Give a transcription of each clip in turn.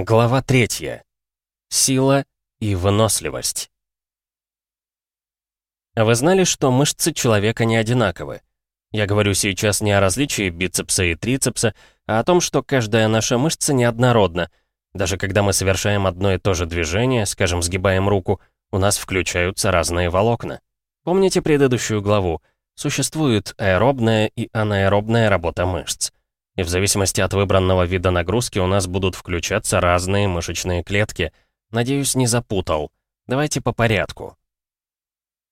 Глава третья. Сила и выносливость. Вы знали, что мышцы человека не одинаковы? Я говорю сейчас не о различии бицепса и трицепса, а о том, что каждая наша мышца неоднородна. Даже когда мы совершаем одно и то же движение, скажем, сгибаем руку, у нас включаются разные волокна. Помните предыдущую главу? Существует аэробная и анаэробная работа мышц и в зависимости от выбранного вида нагрузки у нас будут включаться разные мышечные клетки. Надеюсь, не запутал. Давайте по порядку.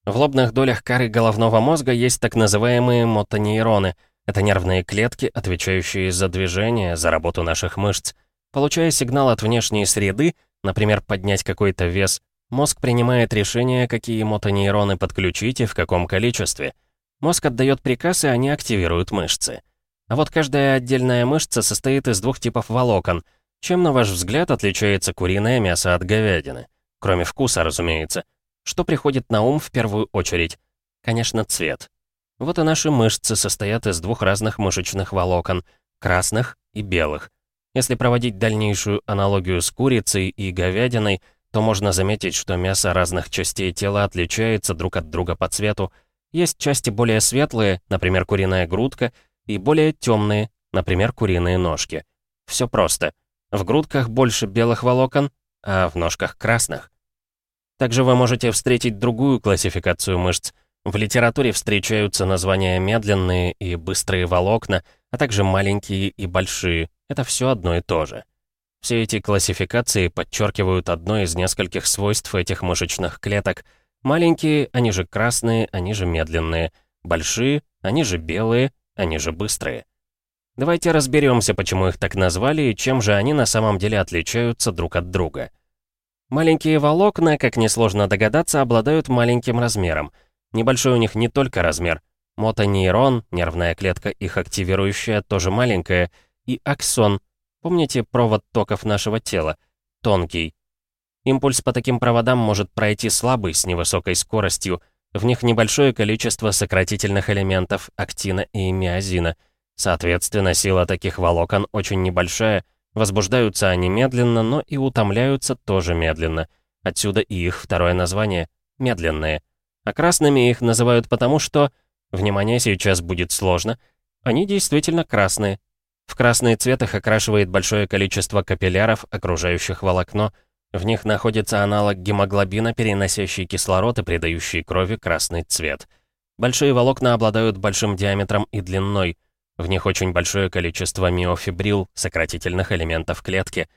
В лобных долях коры головного мозга есть так называемые мотонейроны. Это нервные клетки, отвечающие за движение, за работу наших мышц. Получая сигнал от внешней среды, например, поднять какой-то вес, мозг принимает решение, какие мотонейроны подключить и в каком количестве. Мозг отдает приказ, и они активируют мышцы. А вот каждая отдельная мышца состоит из двух типов волокон. Чем, на ваш взгляд, отличается куриное мясо от говядины? Кроме вкуса, разумеется. Что приходит на ум в первую очередь? Конечно, цвет. Вот и наши мышцы состоят из двух разных мышечных волокон, красных и белых. Если проводить дальнейшую аналогию с курицей и говядиной, то можно заметить, что мясо разных частей тела отличается друг от друга по цвету. Есть части более светлые, например, куриная грудка, и более темные, например, куриные ножки. Все просто. В грудках больше белых волокон, а в ножках красных. Также вы можете встретить другую классификацию мышц. В литературе встречаются названия медленные и быстрые волокна, а также маленькие и большие. Это все одно и то же. Все эти классификации подчеркивают одно из нескольких свойств этих мышечных клеток. Маленькие, они же красные, они же медленные. Большие, они же белые, они же быстрые. Давайте разберемся, почему их так назвали и чем же они на самом деле отличаются друг от друга. Маленькие волокна, как несложно догадаться, обладают маленьким размером. Небольшой у них не только размер. Мотонейрон, нервная клетка, их активирующая, тоже маленькая. И аксон, помните провод токов нашего тела? Тонкий. Импульс по таким проводам может пройти слабый, с невысокой скоростью, в них небольшое количество сократительных элементов актина и миозина. Соответственно, сила таких волокон очень небольшая, возбуждаются они медленно, но и утомляются тоже медленно. Отсюда и их второе название — медленные. А красными их называют потому, что... Внимание, сейчас будет сложно. Они действительно красные. В красный цвет их окрашивает большое количество капилляров, окружающих волокно — в них находится аналог гемоглобина, переносящий кислород и придающий крови красный цвет. Большие волокна обладают большим диаметром и длиной. В них очень большое количество миофибрил, сократительных элементов клетки.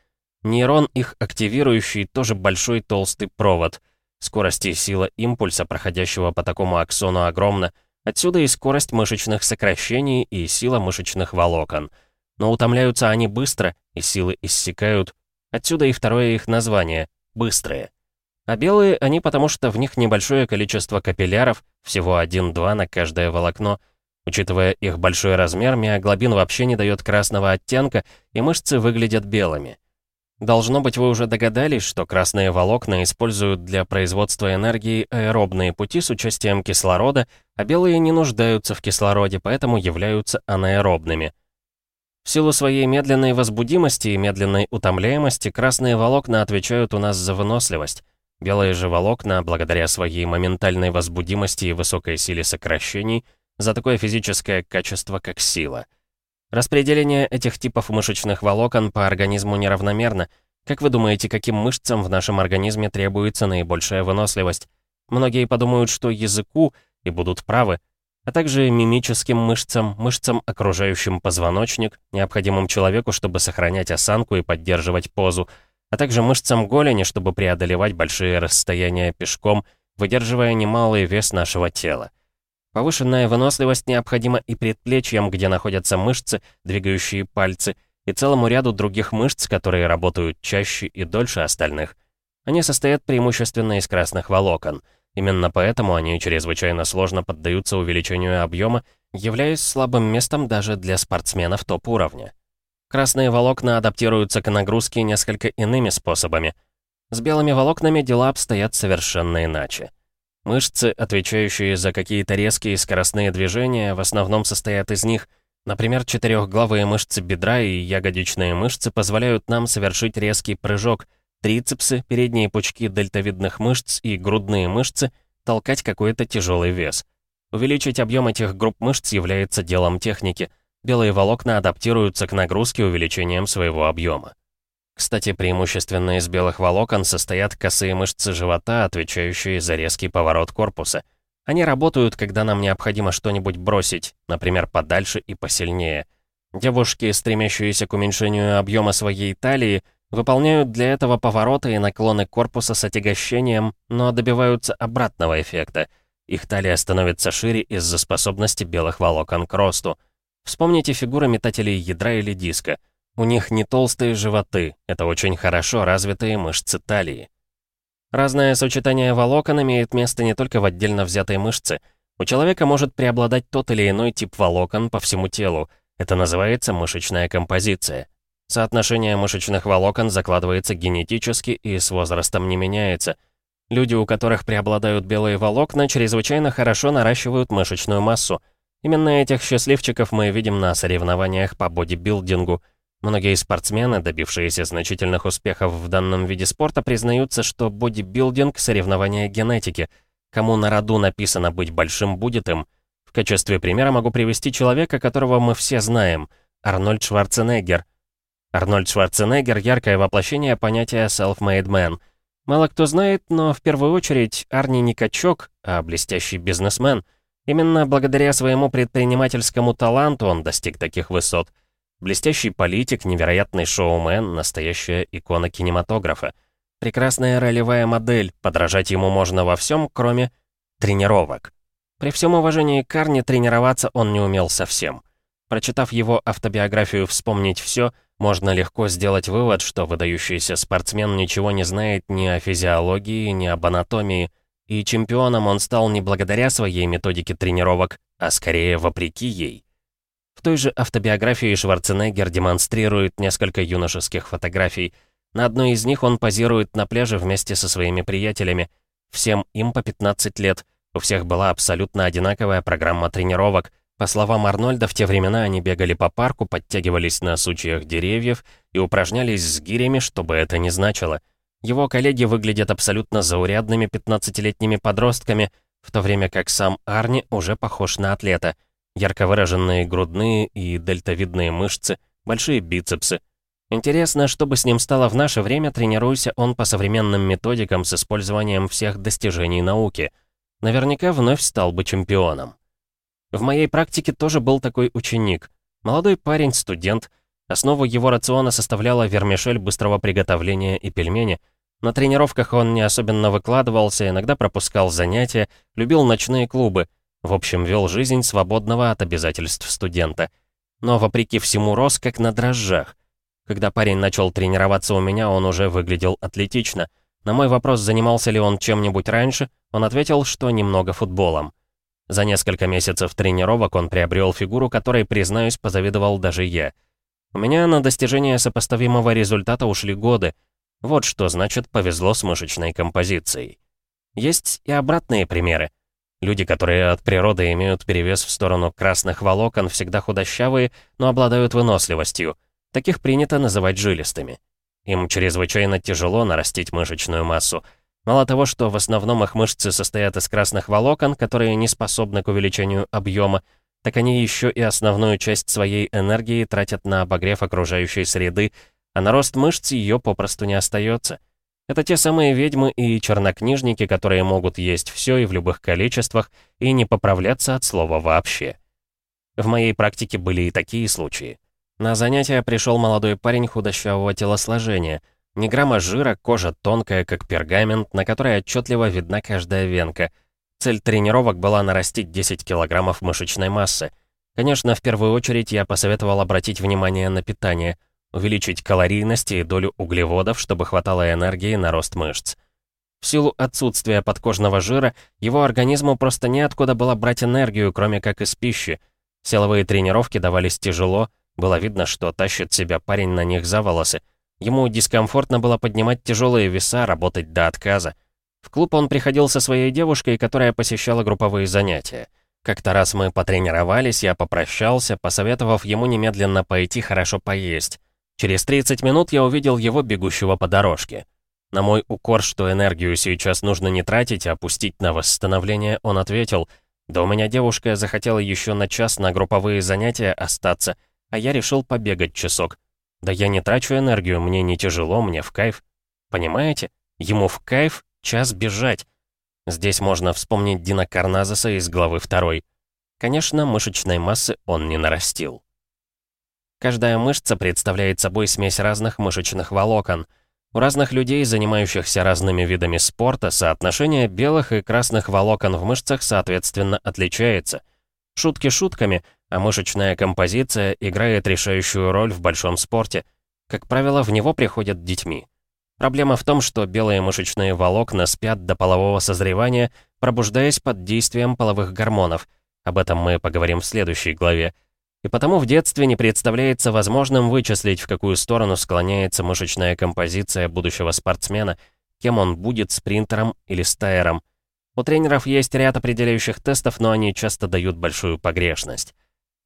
Нейрон, их активирующий, тоже большой толстый провод. Скорость и сила импульса, проходящего по такому аксону, огромна. Отсюда и скорость мышечных сокращений, и сила мышечных волокон. Но утомляются они быстро, и силы иссякают, Отсюда и второе их название — быстрые. А белые они потому, что в них небольшое количество капилляров, всего 1-2 на каждое волокно. Учитывая их большой размер, миоглобин вообще не дает красного оттенка, и мышцы выглядят белыми. Должно быть, вы уже догадались, что красные волокна используют для производства энергии аэробные пути с участием кислорода, а белые не нуждаются в кислороде, поэтому являются анаэробными. Силу своей медленной возбудимости и медленной утомляемости красные волокна отвечают у нас за выносливость. Белые же волокна, благодаря своей моментальной возбудимости и высокой силе сокращений, за такое физическое качество, как сила. Распределение этих типов мышечных волокон по организму неравномерно. Как вы думаете, каким мышцам в нашем организме требуется наибольшая выносливость? Многие подумают, что языку, и будут правы, а также мимическим мышцам, мышцам, окружающим позвоночник, необходимым человеку, чтобы сохранять осанку и поддерживать позу, а также мышцам голени, чтобы преодолевать большие расстояния пешком, выдерживая немалый вес нашего тела. Повышенная выносливость необходима и предплечьям, где находятся мышцы, двигающие пальцы, и целому ряду других мышц, которые работают чаще и дольше остальных. Они состоят преимущественно из красных волокон — Именно поэтому они чрезвычайно сложно поддаются увеличению объема, являясь слабым местом даже для спортсменов топ-уровня. Красные волокна адаптируются к нагрузке несколько иными способами. С белыми волокнами дела обстоят совершенно иначе. Мышцы, отвечающие за какие-то резкие скоростные движения, в основном состоят из них, Например, четырехглавые мышцы бедра и ягодичные мышцы позволяют нам совершить резкий прыжок, трицепсы, передние пучки дельтовидных мышц и грудные мышцы толкать какой-то тяжелый вес. Увеличить объем этих групп мышц является делом техники. Белые волокна адаптируются к нагрузке увеличением своего объема. Кстати, преимущественно из белых волокон состоят косые мышцы живота, отвечающие за резкий поворот корпуса. Они работают, когда нам необходимо что-нибудь бросить, например, подальше и посильнее. Девушки, стремящиеся к уменьшению объема своей талии, выполняют для этого повороты и наклоны корпуса с отягощением, но добиваются обратного эффекта. Их талия становится шире из-за способности белых волокон к росту. Вспомните фигуры метателей ядра или диска — у них не толстые животы, это очень хорошо развитые мышцы талии. Разное сочетание волокон имеет место не только в отдельно взятой мышце. У человека может преобладать тот или иной тип волокон по всему телу. Это называется мышечная композиция. Соотношение мышечных волокон закладывается генетически и с возрастом не меняется. Люди, у которых преобладают белые волокна, чрезвычайно хорошо наращивают мышечную массу. Именно этих счастливчиков мы видим на соревнованиях по бодибилдингу – Многие спортсмены, добившиеся значительных успехов в данном виде спорта, признаются, что бодибилдинг — соревнование генетики. Кому на роду написано «быть большим» будет им. В качестве примера могу привести человека, которого мы все знаем — Арнольд Шварценеггер. Арнольд Шварценеггер — яркое воплощение понятия «self-made man». Мало кто знает, но в первую очередь Арни не качок, а блестящий бизнесмен. Именно благодаря своему предпринимательскому таланту он достиг таких высот — Блестящий политик, невероятный шоумен, настоящая икона кинематографа. Прекрасная ролевая модель, подражать ему можно во всем, кроме тренировок. При всем уважении к Арне тренироваться он не умел совсем. Прочитав его автобиографию «Вспомнить все», можно легко сделать вывод, что выдающийся спортсмен ничего не знает ни о физиологии, ни об анатомии, и чемпионом он стал не благодаря своей методике тренировок, а скорее вопреки ей. В той же автобиографии Шварценеггер демонстрирует несколько юношеских фотографий. На одной из них он позирует на пляже вместе со своими приятелями. Всем им по 15 лет. У всех была абсолютно одинаковая программа тренировок. По словам Арнольда, в те времена они бегали по парку, подтягивались на сучьях деревьев и упражнялись с гирями, что бы это ни значило. Его коллеги выглядят абсолютно заурядными 15-летними подростками, в то время как сам Арни уже похож на атлета — Ярко выраженные грудные и дельтовидные мышцы, большие бицепсы. Интересно, что бы с ним стало в наше время, тренируйся он по современным методикам с использованием всех достижений науки. Наверняка вновь стал бы чемпионом. В моей практике тоже был такой ученик. Молодой парень, студент. Основу его рациона составляла вермишель быстрого приготовления и пельмени. На тренировках он не особенно выкладывался, иногда пропускал занятия, любил ночные клубы — в общем, вел жизнь свободного от обязательств студента. Но, вопреки всему, рос как на дрожжах. Когда парень начал тренироваться у меня, он уже выглядел атлетично. На мой вопрос, занимался ли он чем-нибудь раньше, он ответил, что немного футболом. За несколько месяцев тренировок он приобрел фигуру, которой, признаюсь, позавидовал даже я. У меня на достижение сопоставимого результата ушли годы. Вот что значит повезло с мышечной композицией. Есть и обратные примеры. Люди, которые от природы имеют перевес в сторону красных волокон, всегда худощавые, но обладают выносливостью. Таких принято называть жилистыми. Им чрезвычайно тяжело нарастить мышечную массу. Мало того, что в основном их мышцы состоят из красных волокон, которые не способны к увеличению объема, так они еще и основную часть своей энергии тратят на обогрев окружающей среды, а на рост мышц ее попросту не остается. Это те самые ведьмы и чернокнижники, которые могут есть все и в любых количествах, и не поправляться от слова вообще. В моей практике были и такие случаи. На занятия пришел молодой парень худощавого телосложения. Ни грамма жира, кожа тонкая, как пергамент, на которой отчетливо видна каждая венка. Цель тренировок была нарастить 10 килограммов мышечной массы. Конечно, в первую очередь я посоветовал обратить внимание на питание — увеличить калорийность и долю углеводов, чтобы хватало энергии на рост мышц. В силу отсутствия подкожного жира, его организму просто неоткуда было брать энергию, кроме как из пищи. Силовые тренировки давались тяжело, было видно, что тащит себя парень на них за волосы. Ему дискомфортно было поднимать тяжелые веса, работать до отказа. В клуб он приходил со своей девушкой, которая посещала групповые занятия. Как-то раз мы потренировались, я попрощался, посоветовав ему немедленно пойти хорошо поесть. Через 30 минут я увидел его бегущего по дорожке. На мой укор, что энергию сейчас нужно не тратить, а пустить на восстановление, он ответил, «Да у меня девушка захотела еще на час на групповые занятия остаться, а я решил побегать часок. Да я не трачу энергию, мне не тяжело, мне в кайф. Понимаете? Ему в кайф час бежать. Здесь можно вспомнить Дина Карназеса из главы 2. Конечно, мышечной массы он не нарастил. Каждая мышца представляет собой смесь разных мышечных волокон. У разных людей, занимающихся разными видами спорта, соотношение белых и красных волокон в мышцах соответственно отличается. Шутки шутками, а мышечная композиция играет решающую роль в большом спорте. Как правило, в него приходят детьми. Проблема в том, что белые мышечные волокна спят до полового созревания, пробуждаясь под действием половых гормонов. Об этом мы поговорим в следующей главе. И потому в детстве не представляется возможным вычислить, в какую сторону склоняется мышечная композиция будущего спортсмена, кем он будет, спринтером или стайером. У тренеров есть ряд определяющих тестов, но они часто дают большую погрешность.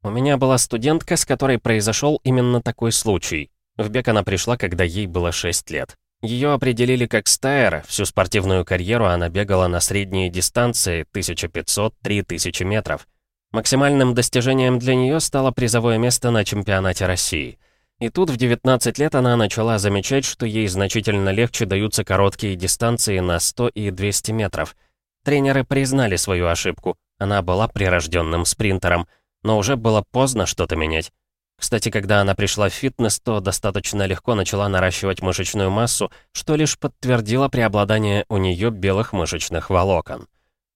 У меня была студентка, с которой произошел именно такой случай. В бег она пришла, когда ей было 6 лет. Ее определили как стайер, всю спортивную карьеру она бегала на средние дистанции 1500-3000 метров. Максимальным достижением для нее стало призовое место на чемпионате России. И тут в 19 лет она начала замечать, что ей значительно легче даются короткие дистанции на 100 и 200 метров. Тренеры признали свою ошибку, она была прирожденным спринтером, но уже было поздно что-то менять. Кстати, когда она пришла в фитнес, то достаточно легко начала наращивать мышечную массу, что лишь подтвердило преобладание у нее белых мышечных волокон.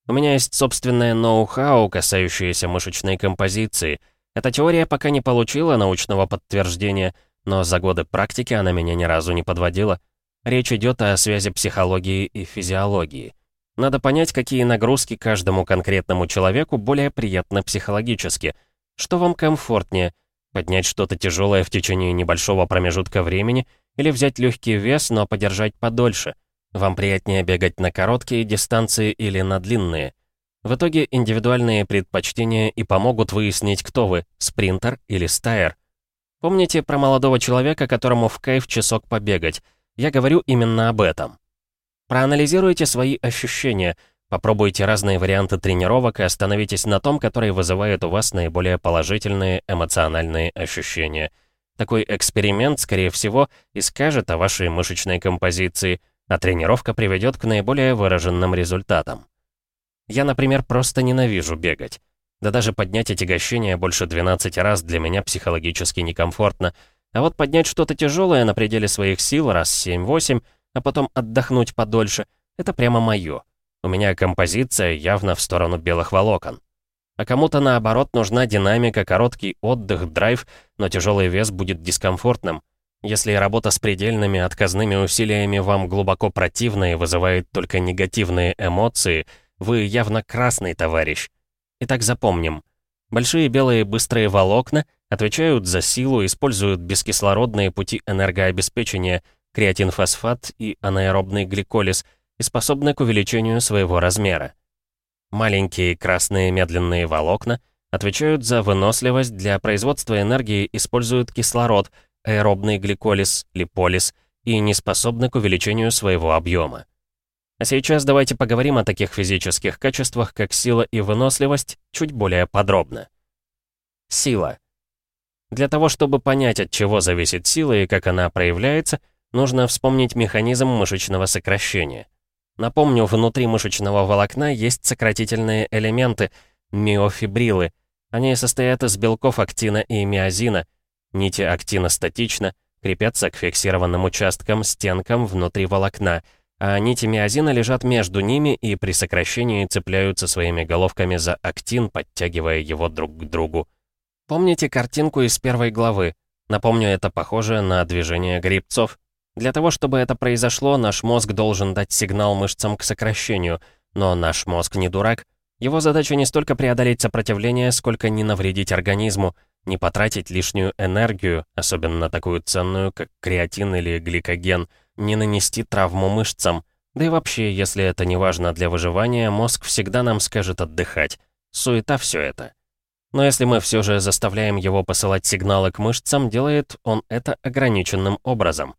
У меня есть собственное ноу-хау, касающееся мышечной композиции. Эта теория пока не получила научного подтверждения, но за годы практики она меня ни разу не подводила. Речь идет о связи психологии и физиологии. Надо понять, какие нагрузки каждому конкретному человеку более приятны психологически. Что вам комфортнее – Поднять что-то тяжелое в течение небольшого промежутка времени или взять легкий вес, но подержать подольше. Вам приятнее бегать на короткие дистанции или на длинные. В итоге индивидуальные предпочтения и помогут выяснить, кто вы, спринтер или стайер. Помните про молодого человека, которому в кайф часок побегать? Я говорю именно об этом. Проанализируйте свои ощущения, Попробуйте разные варианты тренировок и остановитесь на том, который вызывает у вас наиболее положительные эмоциональные ощущения. Такой эксперимент, скорее всего, и скажет о вашей мышечной композиции, а тренировка приведет к наиболее выраженным результатам. Я, например, просто ненавижу бегать. Да даже поднять отягощение больше 12 раз для меня психологически некомфортно. А вот поднять что-то тяжелое на пределе своих сил раз 7-8, а потом отдохнуть подольше, это прямо мое. У меня композиция явно в сторону белых волокон. А кому-то, наоборот, нужна динамика, короткий отдых, драйв, но тяжелый вес будет дискомфортным. Если работа с предельными отказными усилиями вам глубоко противна и вызывает только негативные эмоции, вы явно красный товарищ. Итак, запомним. Большие белые быстрые волокна отвечают за силу, используют бескислородные пути энергообеспечения, креатинфосфат и анаэробный гликолиз – и способны к увеличению своего размера. Маленькие красные медленные волокна отвечают за выносливость для производства энергии, используют кислород, аэробный гликолиз, липолиз и не способны к увеличению своего объема. А сейчас давайте поговорим о таких физических качествах, как сила и выносливость, чуть более подробно. Сила. Для того, чтобы понять, от чего зависит сила и как она проявляется, нужно вспомнить механизм мышечного сокращения. Напомню, внутри мышечного волокна есть сократительные элементы, миофибрилы. Они состоят из белков актина и миозина. Нити актина статично, крепятся к фиксированным участкам, стенкам внутри волокна, а нити миозина лежат между ними и при сокращении цепляются своими головками за актин, подтягивая его друг к другу. Помните картинку из первой главы? Напомню, это похоже на движение грибцов. Для того, чтобы это произошло, наш мозг должен дать сигнал мышцам к сокращению, но наш мозг не дурак. Его задача не столько преодолеть сопротивление, сколько не навредить организму, не потратить лишнюю энергию, особенно такую ценную, как креатин или гликоген, не нанести травму мышцам. Да и вообще, если это не важно для выживания, мозг всегда нам скажет отдыхать. Суета все это. Но если мы все же заставляем его посылать сигналы к мышцам, делает он это ограниченным образом.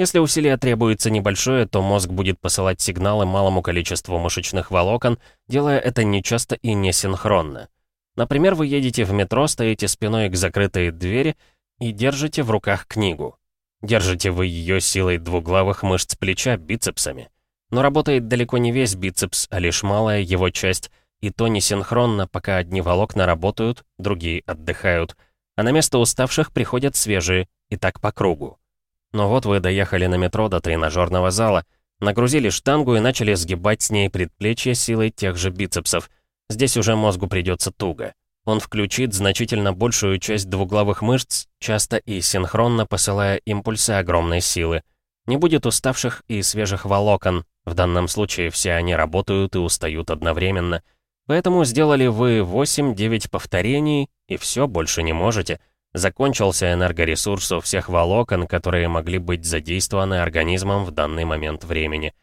Если усилие требуется небольшое, то мозг будет посылать сигналы малому количеству мышечных волокон, делая это нечасто и несинхронно. Например, вы едете в метро, стоите спиной к закрытой двери и держите в руках книгу. Держите вы ее силой двуглавых мышц плеча бицепсами. Но работает далеко не весь бицепс, а лишь малая его часть, и то несинхронно, пока одни волокна работают, другие отдыхают, а на место уставших приходят свежие, и так по кругу. Но вот вы доехали на метро до тренажерного зала, нагрузили штангу и начали сгибать с ней предплечье силой тех же бицепсов. Здесь уже мозгу придется туго. Он включит значительно большую часть двуглавых мышц, часто и синхронно посылая импульсы огромной силы. Не будет уставших и свежих волокон, в данном случае все они работают и устают одновременно — Поэтому сделали вы 8-9 повторений, и все, больше не можете. Закончился энергоресурс у всех волокон, которые могли быть задействованы организмом в данный момент времени.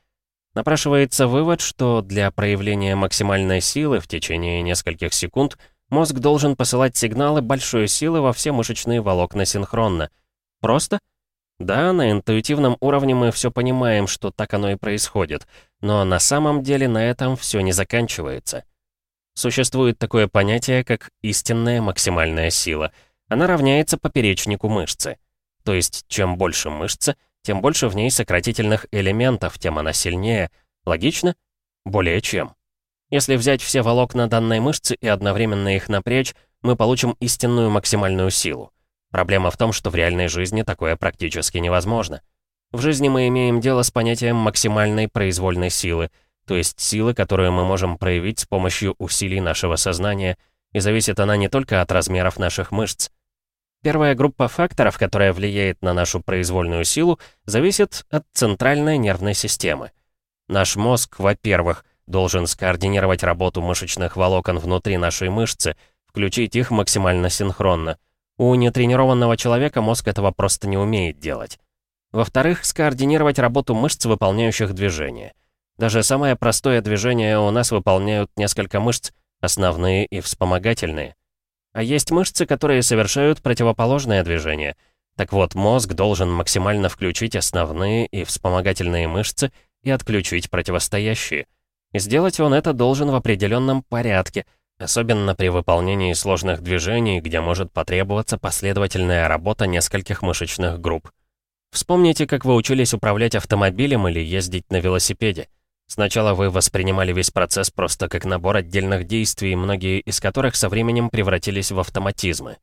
Напрашивается вывод, что для проявления максимальной силы в течение нескольких секунд мозг должен посылать сигналы большой силы во все мышечные волокна синхронно. Просто? Да, на интуитивном уровне мы все понимаем, что так оно и происходит, но на самом деле на этом все не заканчивается. Существует такое понятие, как истинная максимальная сила. Она равняется поперечнику мышцы. То есть, чем больше мышца, тем больше в ней сократительных элементов, тем она сильнее. Логично? Более чем. Если взять все волокна данной мышцы и одновременно их напрячь, мы получим истинную максимальную силу. Проблема в том, что в реальной жизни такое практически невозможно. В жизни мы имеем дело с понятием максимальной произвольной силы — то есть силы, которую мы можем проявить с помощью усилий нашего сознания, и зависит она не только от размеров наших мышц. Первая группа факторов, которая влияет на нашу произвольную силу, зависит от центральной нервной системы. Наш мозг, во-первых, должен скоординировать работу мышечных волокон внутри нашей мышцы, включить их максимально синхронно. У нетренированного человека мозг этого просто не умеет делать. Во-вторых, скоординировать работу мышц, выполняющих движения — даже самое простое движение у нас выполняют несколько мышц, основные и вспомогательные. А есть мышцы, которые совершают противоположное движение. Так вот, мозг должен максимально включить основные и вспомогательные мышцы и отключить противостоящие. И сделать он это должен в определенном порядке, особенно при выполнении сложных движений, где может потребоваться последовательная работа нескольких мышечных групп. Вспомните, как вы учились управлять автомобилем или ездить на велосипеде. Сначала вы воспринимали весь процесс просто как набор отдельных действий, многие из которых со временем превратились в автоматизмы.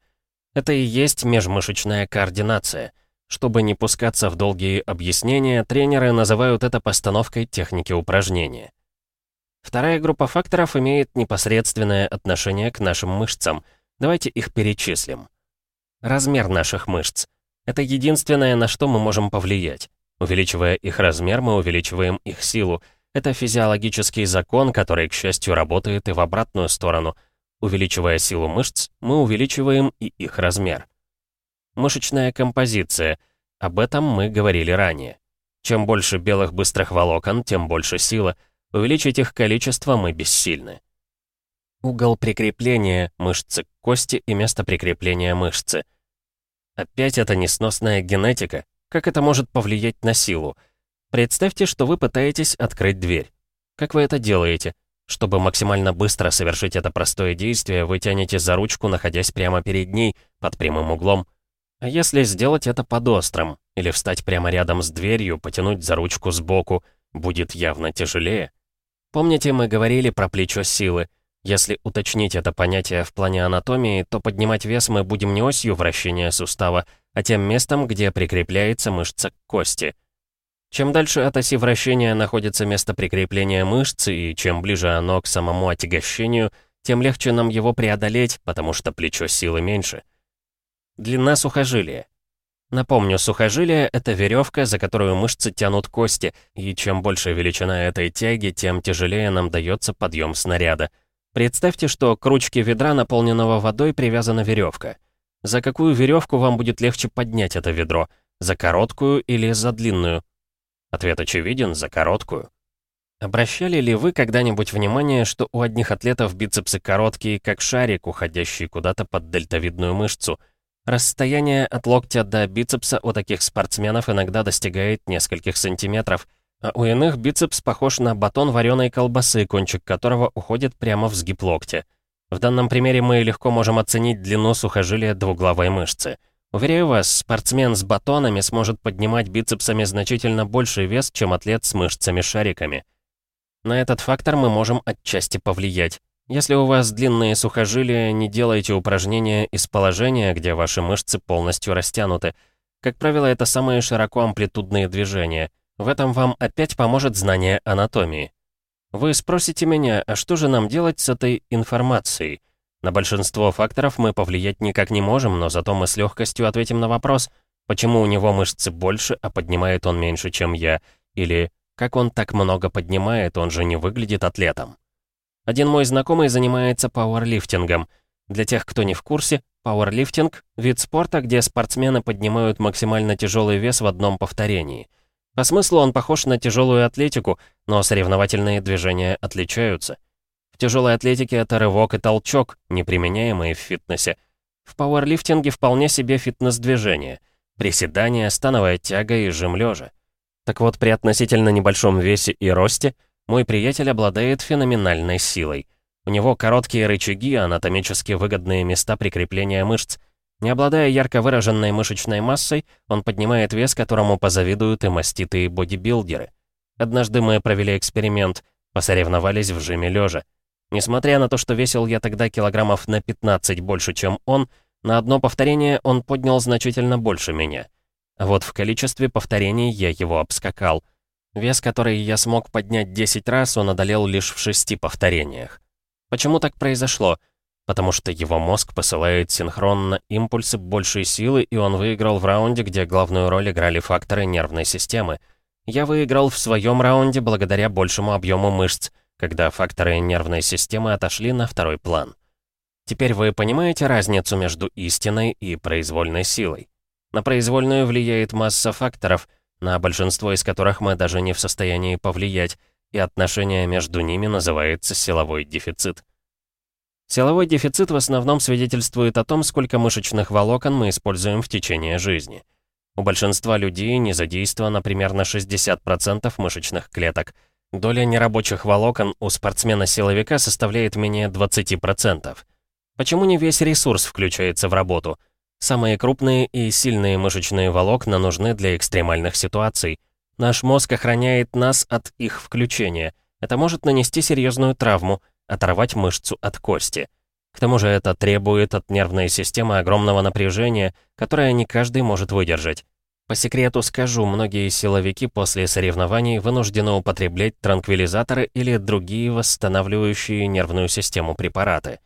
Это и есть межмышечная координация. Чтобы не пускаться в долгие объяснения, тренеры называют это постановкой техники упражнения. Вторая группа факторов имеет непосредственное отношение к нашим мышцам. Давайте их перечислим. Размер наших мышц. Это единственное, на что мы можем повлиять. Увеличивая их размер, мы увеличиваем их силу, это физиологический закон, который, к счастью, работает и в обратную сторону. Увеличивая силу мышц, мы увеличиваем и их размер. Мышечная композиция. Об этом мы говорили ранее. Чем больше белых быстрых волокон, тем больше сила. Увеличить их количество мы бессильны. Угол прикрепления мышцы к кости и место прикрепления мышцы. Опять это несносная генетика. Как это может повлиять на силу? Представьте, что вы пытаетесь открыть дверь. Как вы это делаете? Чтобы максимально быстро совершить это простое действие, вы тянете за ручку, находясь прямо перед ней, под прямым углом. А если сделать это под острым, или встать прямо рядом с дверью, потянуть за ручку сбоку, будет явно тяжелее. Помните, мы говорили про плечо силы. Если уточнить это понятие в плане анатомии, то поднимать вес мы будем не осью вращения сустава, а тем местом, где прикрепляется мышца к кости — чем дальше от оси вращения находится место прикрепления мышцы, и чем ближе оно к самому отягощению, тем легче нам его преодолеть, потому что плечо силы меньше. Длина сухожилия. Напомню, сухожилие — это веревка, за которую мышцы тянут кости, и чем больше величина этой тяги, тем тяжелее нам дается подъем снаряда. Представьте, что к ручке ведра, наполненного водой, привязана веревка. За какую веревку вам будет легче поднять это ведро? За короткую или за длинную? Ответ очевиден, за короткую. Обращали ли вы когда-нибудь внимание, что у одних атлетов бицепсы короткие, как шарик, уходящий куда-то под дельтовидную мышцу? Расстояние от локтя до бицепса у таких спортсменов иногда достигает нескольких сантиметров, а у иных бицепс похож на батон вареной колбасы, кончик которого уходит прямо в сгиб локтя. В данном примере мы легко можем оценить длину сухожилия двуглавой мышцы. Уверяю вас, спортсмен с батонами сможет поднимать бицепсами значительно больший вес, чем атлет с мышцами-шариками. На этот фактор мы можем отчасти повлиять. Если у вас длинные сухожилия, не делайте упражнения из положения, где ваши мышцы полностью растянуты. Как правило, это самые широкоамплитудные движения. В этом вам опять поможет знание анатомии. Вы спросите меня, а что же нам делать с этой информацией? На большинство факторов мы повлиять никак не можем, но зато мы с легкостью ответим на вопрос, почему у него мышцы больше, а поднимает он меньше, чем я, или как он так много поднимает, он же не выглядит атлетом. Один мой знакомый занимается пауэрлифтингом. Для тех, кто не в курсе, пауэрлифтинг — вид спорта, где спортсмены поднимают максимально тяжелый вес в одном повторении — по смыслу он похож на тяжелую атлетику, но соревновательные движения отличаются. В тяжелой атлетике это рывок и толчок, неприменяемые в фитнесе. В пауэрлифтинге вполне себе фитнес-движение. Приседания, становая тяга и жим лежа. Так вот, при относительно небольшом весе и росте мой приятель обладает феноменальной силой. У него короткие рычаги, анатомически выгодные места прикрепления мышц — не обладая ярко выраженной мышечной массой, он поднимает вес, которому позавидуют и маститые бодибилдеры. Однажды мы провели эксперимент, посоревновались в жиме лежа. Несмотря на то, что весил я тогда килограммов на 15 больше, чем он, на одно повторение он поднял значительно больше меня. А вот в количестве повторений я его обскакал. Вес, который я смог поднять 10 раз, он одолел лишь в 6 повторениях. Почему так произошло? потому что его мозг посылает синхронно импульсы большей силы, и он выиграл в раунде, где главную роль играли факторы нервной системы. Я выиграл в своем раунде благодаря большему объему мышц, когда факторы нервной системы отошли на второй план. Теперь вы понимаете разницу между истинной и произвольной силой. На произвольную влияет масса факторов, на большинство из которых мы даже не в состоянии повлиять, и отношение между ними называется силовой дефицит. Силовой дефицит в основном свидетельствует о том, сколько мышечных волокон мы используем в течение жизни. У большинства людей не задействовано примерно 60% мышечных клеток. Доля нерабочих волокон у спортсмена-силовика составляет менее 20%. Почему не весь ресурс включается в работу? Самые крупные и сильные мышечные волокна нужны для экстремальных ситуаций. Наш мозг охраняет нас от их включения. Это может нанести серьезную травму – оторвать мышцу от кости. К тому же это требует от нервной системы огромного напряжения, которое не каждый может выдержать. По секрету скажу, многие силовики после соревнований вынуждены употреблять транквилизаторы или другие восстанавливающие нервную систему препараты.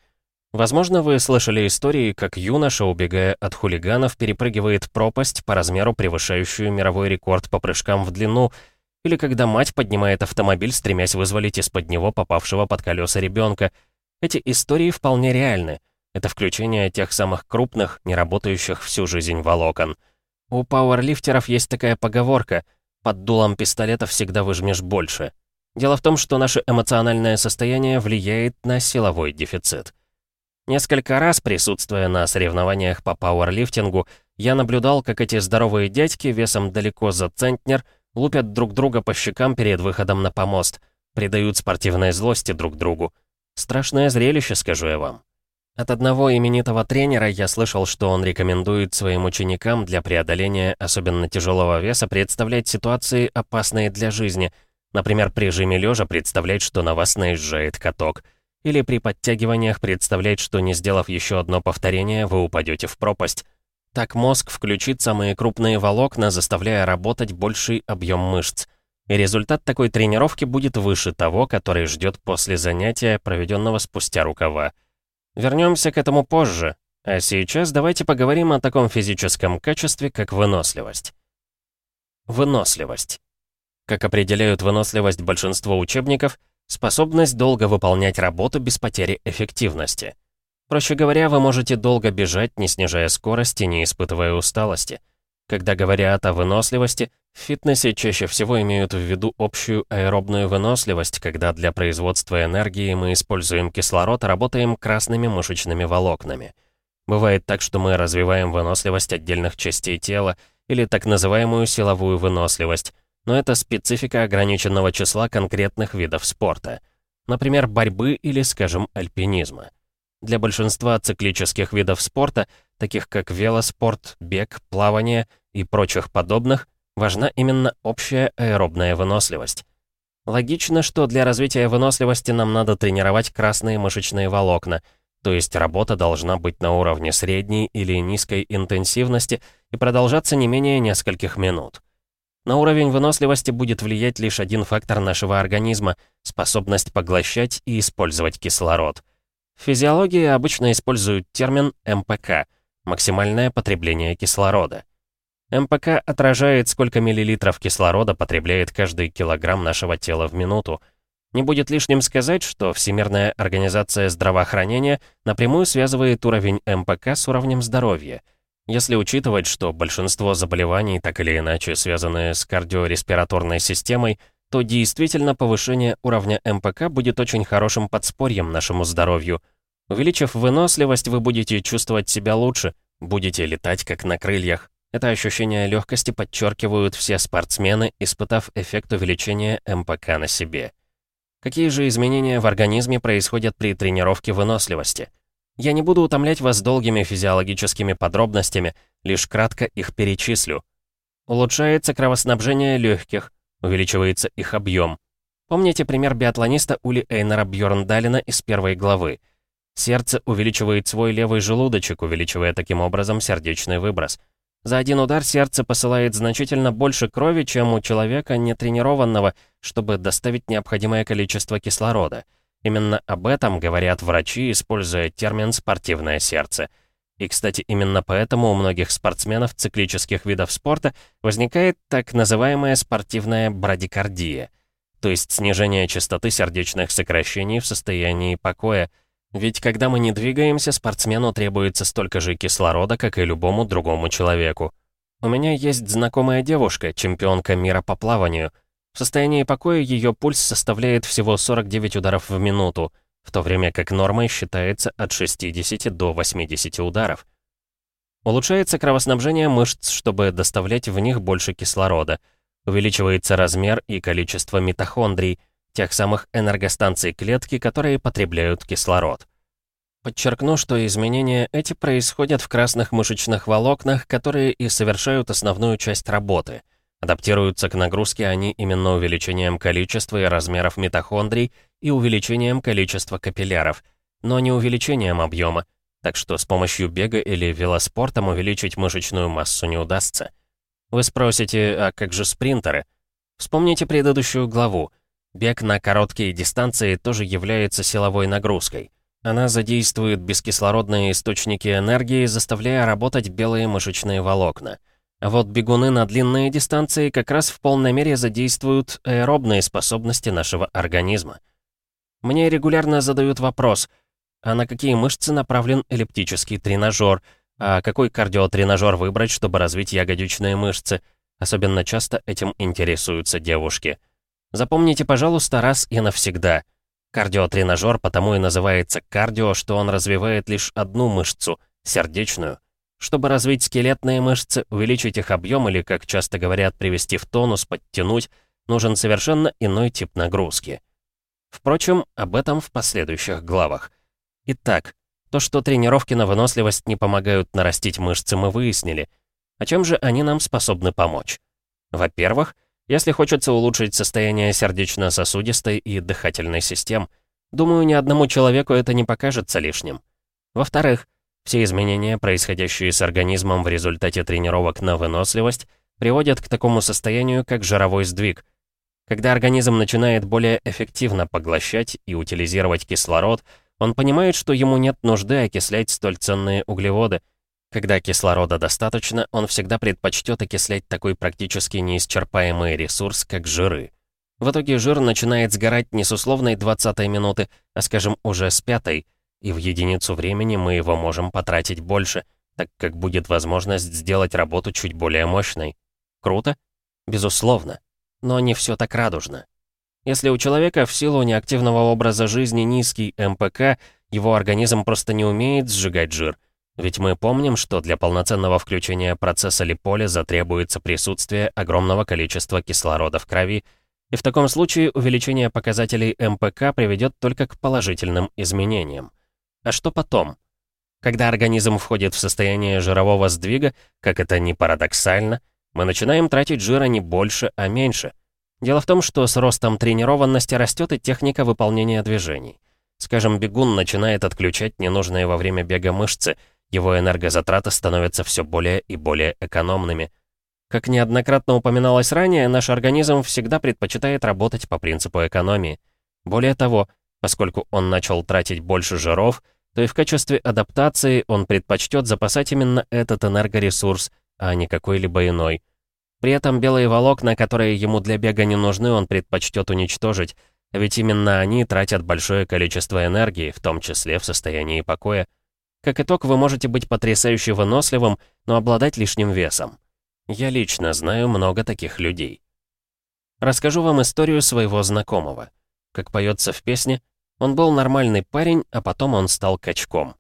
Возможно, вы слышали истории, как юноша, убегая от хулиганов, перепрыгивает пропасть по размеру, превышающую мировой рекорд по прыжкам в длину, или когда мать поднимает автомобиль, стремясь вызволить из-под него попавшего под колеса ребенка. Эти истории вполне реальны. Это включение тех самых крупных, не работающих всю жизнь волокон. У пауэрлифтеров есть такая поговорка «под дулом пистолета всегда выжмешь больше». Дело в том, что наше эмоциональное состояние влияет на силовой дефицит. Несколько раз, присутствуя на соревнованиях по пауэрлифтингу, я наблюдал, как эти здоровые дядьки весом далеко за центнер – лупят друг друга по щекам перед выходом на помост, придают спортивной злости друг другу. Страшное зрелище, скажу я вам. От одного именитого тренера я слышал, что он рекомендует своим ученикам для преодоления особенно тяжелого веса представлять ситуации, опасные для жизни. Например, при жиме лежа представлять, что на вас наезжает каток. Или при подтягиваниях представлять, что не сделав еще одно повторение, вы упадете в пропасть. Так мозг включит самые крупные волокна, заставляя работать больший объем мышц. И результат такой тренировки будет выше того, который ждет после занятия, проведенного спустя рукава. Вернемся к этому позже, а сейчас давайте поговорим о таком физическом качестве, как выносливость. Выносливость. Как определяют выносливость большинство учебников, способность долго выполнять работу без потери эффективности. Проще говоря, вы можете долго бежать, не снижая скорости, не испытывая усталости. Когда говорят о выносливости, В фитнесе чаще всего имеют в виду общую аэробную выносливость, когда для производства энергии мы используем кислород работаем красными мышечными волокнами. Бывает так, что мы развиваем выносливость отдельных частей тела или так называемую силовую выносливость, но это специфика ограниченного числа конкретных видов спорта. Например, борьбы или, скажем, альпинизма. Для большинства циклических видов спорта, таких как велоспорт, бег, плавание и прочих подобных, важна именно общая аэробная выносливость. Логично, что для развития выносливости нам надо тренировать красные мышечные волокна, то есть работа должна быть на уровне средней или низкой интенсивности и продолжаться не менее нескольких минут. На уровень выносливости будет влиять лишь один фактор нашего организма — способность поглощать и использовать кислород. В физиологии обычно используют термин МПК — максимальное потребление кислорода. МПК отражает, сколько миллилитров кислорода потребляет каждый килограмм нашего тела в минуту. Не будет лишним сказать, что Всемирная организация здравоохранения напрямую связывает уровень МПК с уровнем здоровья. Если учитывать, что большинство заболеваний так или иначе связаны с кардиореспираторной системой, то действительно повышение уровня МПК будет очень хорошим подспорьем нашему здоровью. Увеличив выносливость, вы будете чувствовать себя лучше, будете летать как на крыльях. Это ощущение легкости подчеркивают все спортсмены, испытав эффект увеличения МПК на себе. Какие же изменения в организме происходят при тренировке выносливости? Я не буду утомлять вас долгими физиологическими подробностями, лишь кратко их перечислю. Улучшается кровоснабжение легких, увеличивается их объем. Помните пример биатлониста Ули Эйнера Бьорндалина из первой главы. Сердце увеличивает свой левый желудочек, увеличивая таким образом сердечный выброс. За один удар сердце посылает значительно больше крови, чем у человека нетренированного, чтобы доставить необходимое количество кислорода. Именно об этом говорят врачи, используя термин «спортивное сердце». И, кстати, именно поэтому у многих спортсменов циклических видов спорта возникает так называемая спортивная брадикардия, то есть снижение частоты сердечных сокращений в состоянии покоя, ведь когда мы не двигаемся, спортсмену требуется столько же кислорода, как и любому другому человеку. У меня есть знакомая девушка, чемпионка мира по плаванию. В состоянии покоя ее пульс составляет всего 49 ударов в минуту, в то время как нормой считается от 60 до 80 ударов. Улучшается кровоснабжение мышц, чтобы доставлять в них больше кислорода. Увеличивается размер и количество митохондрий, тех самых энергостанций клетки, которые потребляют кислород. Подчеркну, что изменения эти происходят в красных мышечных волокнах, которые и совершают основную часть работы. Адаптируются к нагрузке они именно увеличением количества и размеров митохондрий и увеличением количества капилляров, но не увеличением объема, так что с помощью бега или велоспортом увеличить мышечную массу не удастся. Вы спросите, а как же спринтеры? Вспомните предыдущую главу. Бег на короткие дистанции тоже является силовой нагрузкой. Она задействует бескислородные источники энергии, заставляя работать белые мышечные волокна. А вот бегуны на длинные дистанции как раз в полной мере задействуют аэробные способности нашего организма. Мне регулярно задают вопрос, а на какие мышцы направлен эллиптический тренажер, а какой кардиотренажер выбрать, чтобы развить ягодичные мышцы. Особенно часто этим интересуются девушки. Запомните, пожалуйста, раз и навсегда. Кардиотренажер потому и называется кардио, что он развивает лишь одну мышцу — сердечную. Чтобы развить скелетные мышцы, увеличить их объем или, как часто говорят, привести в тонус, подтянуть, нужен совершенно иной тип нагрузки. Впрочем, об этом в последующих главах. Итак, то, что тренировки на выносливость не помогают нарастить мышцы, мы выяснили. А чем же они нам способны помочь? Во-первых, если хочется улучшить состояние сердечно-сосудистой и дыхательной систем, думаю, ни одному человеку это не покажется лишним. Во-вторых, все изменения, происходящие с организмом в результате тренировок на выносливость, приводят к такому состоянию, как жировой сдвиг. Когда организм начинает более эффективно поглощать и утилизировать кислород, он понимает, что ему нет нужды окислять столь ценные углеводы, когда кислорода достаточно, он всегда предпочтет окислять такой практически неисчерпаемый ресурс, как жиры. В итоге жир начинает сгорать не с условной 20 минуты, а, скажем, уже с пятой, и в единицу времени мы его можем потратить больше, так как будет возможность сделать работу чуть более мощной. Круто? Безусловно. Но не все так радужно. Если у человека в силу неактивного образа жизни низкий МПК, его организм просто не умеет сжигать жир. Ведь мы помним, что для полноценного включения процесса липолиза требуется присутствие огромного количества кислорода в крови, и в таком случае увеличение показателей МПК приведет только к положительным изменениям. А что потом? Когда организм входит в состояние жирового сдвига, как это ни парадоксально, мы начинаем тратить жира не больше, а меньше. Дело в том, что с ростом тренированности растет и техника выполнения движений. Скажем, бегун начинает отключать ненужные во время бега мышцы, его энергозатраты становятся все более и более экономными. Как неоднократно упоминалось ранее, наш организм всегда предпочитает работать по принципу экономии. Более того, поскольку он начал тратить больше жиров, то и в качестве адаптации он предпочтет запасать именно этот энергоресурс, а не какой-либо иной. При этом белые волокна, которые ему для бега не нужны, он предпочтет уничтожить, ведь именно они тратят большое количество энергии, в том числе в состоянии покоя. Как итог, вы можете быть потрясающе выносливым, но обладать лишним весом. Я лично знаю много таких людей. Расскажу вам историю своего знакомого. Как поется в песне, он был нормальный парень, а потом он стал качком.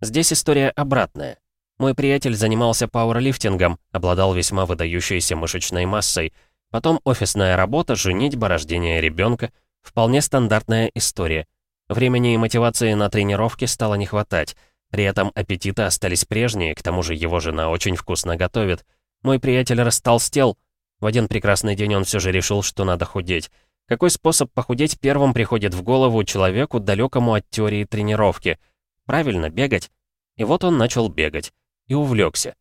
Здесь история обратная. Мой приятель занимался пауэрлифтингом, обладал весьма выдающейся мышечной массой. Потом офисная работа, женитьба, рождение ребенка. Вполне стандартная история. Времени и мотивации на тренировки стало не хватать. При этом аппетиты остались прежние, к тому же его жена очень вкусно готовит. Мой приятель растолстел. В один прекрасный день он все же решил, что надо худеть. Какой способ похудеть первым приходит в голову человеку, далекому от теории тренировки? Правильно, бегать. И вот он начал бегать и увлекся.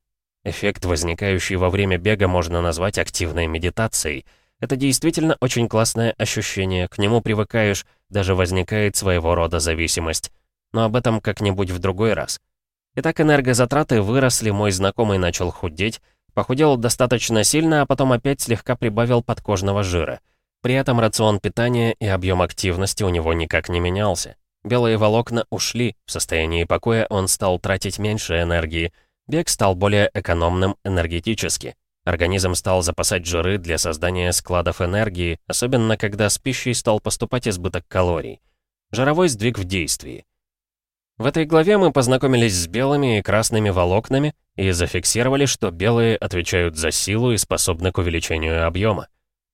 Эффект, возникающий во время бега, можно назвать активной медитацией. Это действительно очень классное ощущение, к нему привыкаешь, даже возникает своего рода зависимость. Но об этом как-нибудь в другой раз. Итак, энергозатраты выросли, мой знакомый начал худеть, похудел достаточно сильно, а потом опять слегка прибавил подкожного жира. При этом рацион питания и объем активности у него никак не менялся. Белые волокна ушли, в состоянии покоя он стал тратить меньше энергии, Бег стал более экономным энергетически. Организм стал запасать жиры для создания складов энергии, особенно когда с пищей стал поступать избыток калорий. Жировой сдвиг в действии. В этой главе мы познакомились с белыми и красными волокнами и зафиксировали, что белые отвечают за силу и способны к увеличению объема.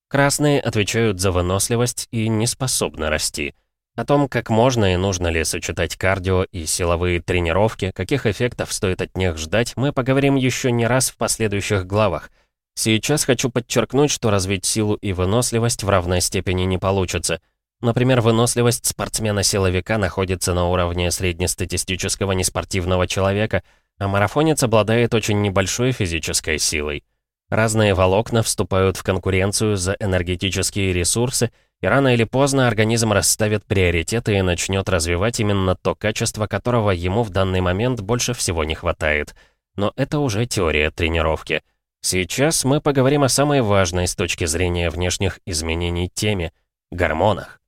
Красные отвечают за выносливость и не способны расти. О том, как можно и нужно ли сочетать кардио и силовые тренировки, каких эффектов стоит от них ждать, мы поговорим еще не раз в последующих главах. Сейчас хочу подчеркнуть, что развить силу и выносливость в равной степени не получится. Например, выносливость спортсмена-силовика находится на уровне среднестатистического неспортивного человека, а марафонец обладает очень небольшой физической силой. Разные волокна вступают в конкуренцию за энергетические ресурсы, и рано или поздно организм расставит приоритеты и начнет развивать именно то качество, которого ему в данный момент больше всего не хватает. Но это уже теория тренировки. Сейчас мы поговорим о самой важной с точки зрения внешних изменений теме — гормонах.